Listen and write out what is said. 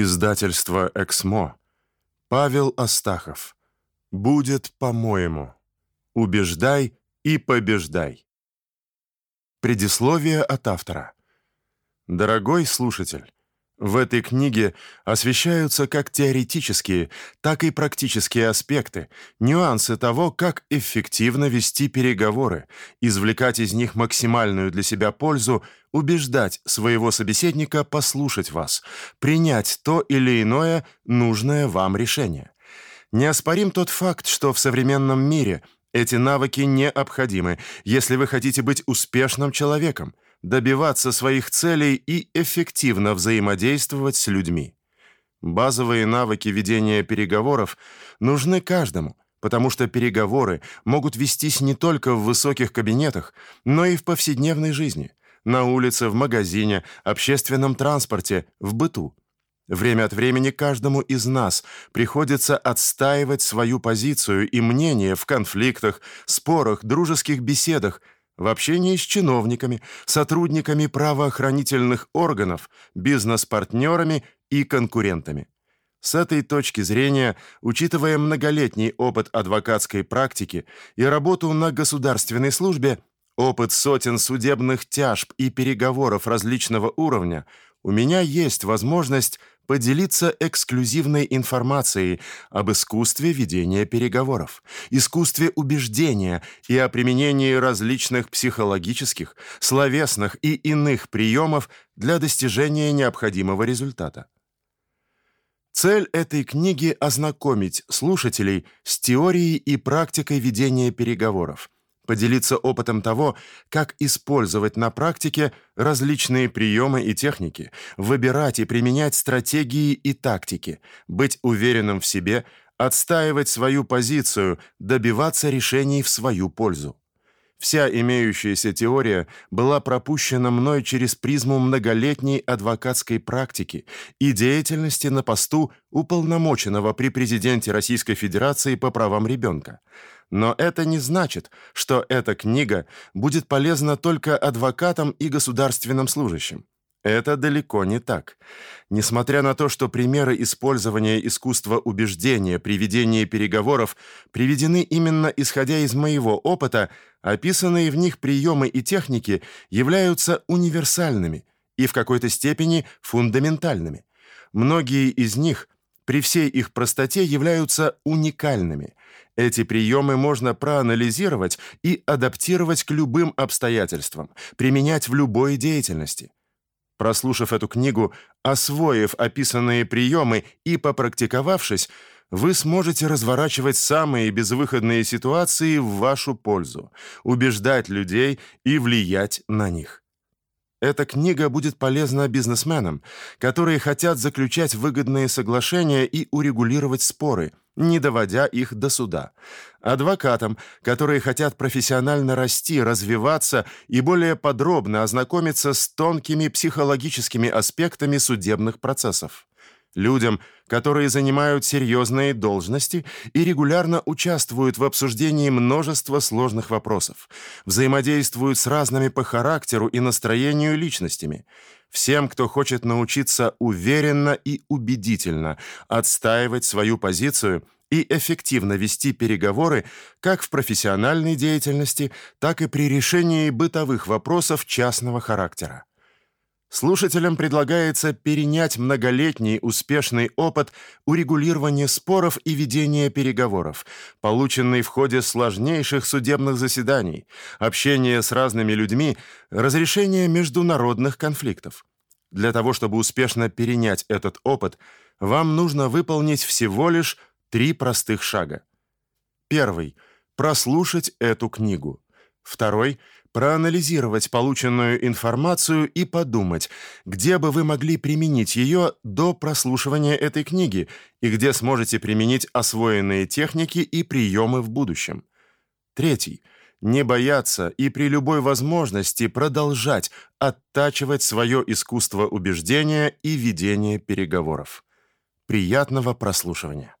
Издательство «Эксмо». Павел Астахов. «Будет по-моему». Убеждай и побеждай. Предисловие от автора. Дорогой слушатель, в этой книге освещаются как теоретические, так и практические аспекты, нюансы того, как эффективно вести переговоры, извлекать из них максимальную для себя пользу, убеждать своего собеседника послушать вас, принять то или иное нужное вам решение. Неоспорим тот факт, что в современном мире эти навыки необходимы, если вы хотите быть успешным человеком – добиваться своих целей и эффективно взаимодействовать с людьми. Базовые навыки ведения переговоров нужны каждому, потому что переговоры могут вестись не только в высоких кабинетах, но и в повседневной жизни, на улице, в магазине, общественном транспорте, в быту. Время от времени каждому из нас приходится отстаивать свою позицию и мнение в конфликтах, спорах, дружеских беседах – в общении с чиновниками, сотрудниками правоохранительных органов, бизнес-партнерами и конкурентами. С этой точки зрения, учитывая многолетний опыт адвокатской практики и работу на государственной службе, опыт сотен судебных тяжб и переговоров различного уровня, у меня есть возможность поделиться эксклюзивной информацией об искусстве ведения переговоров, искусстве убеждения и о применении различных психологических, словесных и иных приемов для достижения необходимого результата. Цель этой книги ознакомить слушателей с теорией и практикой ведения переговоров поделиться опытом того, как использовать на практике различные приемы и техники, выбирать и применять стратегии и тактики, быть уверенным в себе, отстаивать свою позицию, добиваться решений в свою пользу. Вся имеющаяся теория была пропущена мной через призму многолетней адвокатской практики и деятельности на посту уполномоченного при президенте Российской Федерации по правам ребенка. Но это не значит, что эта книга будет полезна только адвокатам и государственным служащим. Это далеко не так. Несмотря на то, что примеры использования искусства убеждения при ведении переговоров приведены именно исходя из моего опыта, описанные в них приемы и техники являются универсальными и в какой-то степени фундаментальными. Многие из них при всей их простоте являются уникальными. Эти приемы можно проанализировать и адаптировать к любым обстоятельствам, применять в любой деятельности. Прослушав эту книгу, освоив описанные приемы и попрактиковавшись, вы сможете разворачивать самые безвыходные ситуации в вашу пользу, убеждать людей и влиять на них. Эта книга будет полезна бизнесменам, которые хотят заключать выгодные соглашения и урегулировать споры, не доводя их до суда. Адвокатам, которые хотят профессионально расти, развиваться и более подробно ознакомиться с тонкими психологическими аспектами судебных процессов людям, которые занимают серьезные должности и регулярно участвуют в обсуждении множества сложных вопросов, взаимодействуют с разными по характеру и настроению личностями. Всем, кто хочет научиться уверенно и убедительно отстаивать свою позицию и эффективно вести переговоры как в профессиональной деятельности, так и при решении бытовых вопросов частного характера. Слушателям предлагается перенять многолетний успешный опыт урегулирования споров и ведения переговоров, полученный в ходе сложнейших судебных заседаний, общения с разными людьми, разрешения международных конфликтов. Для того, чтобы успешно перенять этот опыт, вам нужно выполнить всего лишь три простых шага. Первый прослушать эту книгу. Второй проанализировать полученную информацию и подумать, где бы вы могли применить ее до прослушивания этой книги и где сможете применить освоенные техники и приемы в будущем. Третий не бояться и при любой возможности продолжать оттачивать свое искусство убеждения и ведения переговоров. Приятного прослушивания.